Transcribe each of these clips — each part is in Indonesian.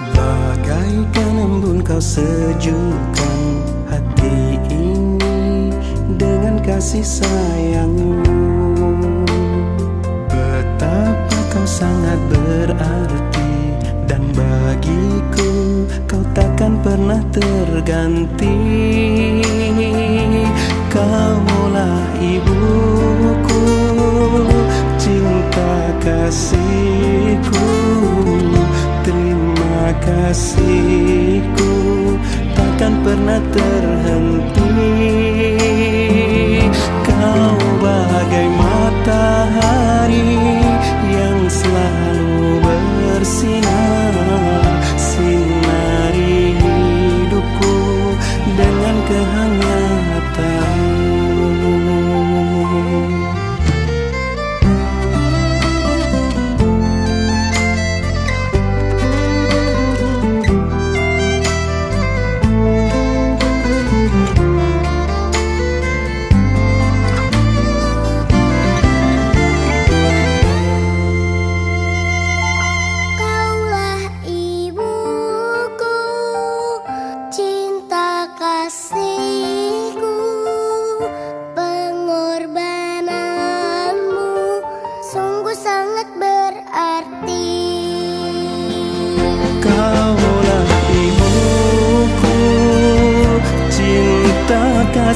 Bagaikan embun kau sejukkan hati ini Dengan kasih sayangmu. Betapa kau sangat berarti Dan bagiku kau takkan pernah terganti. Kaulah ibu Terima kasihku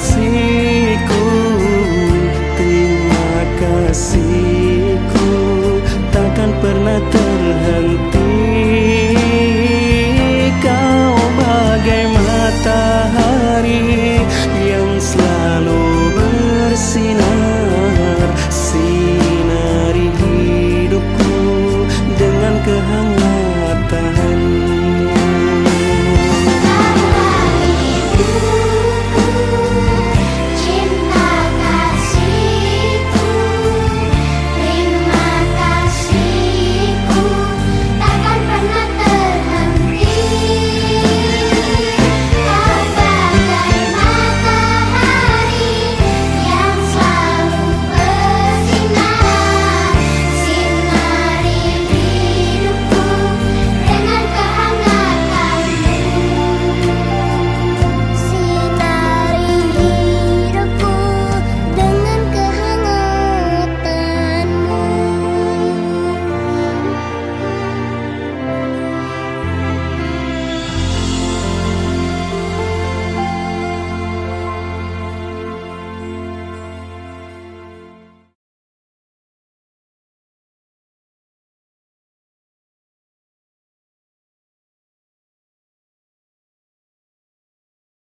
kasihku Terima kasihku Takkan pernah terhenti. Kau bagai matahari Yang selalu bersinar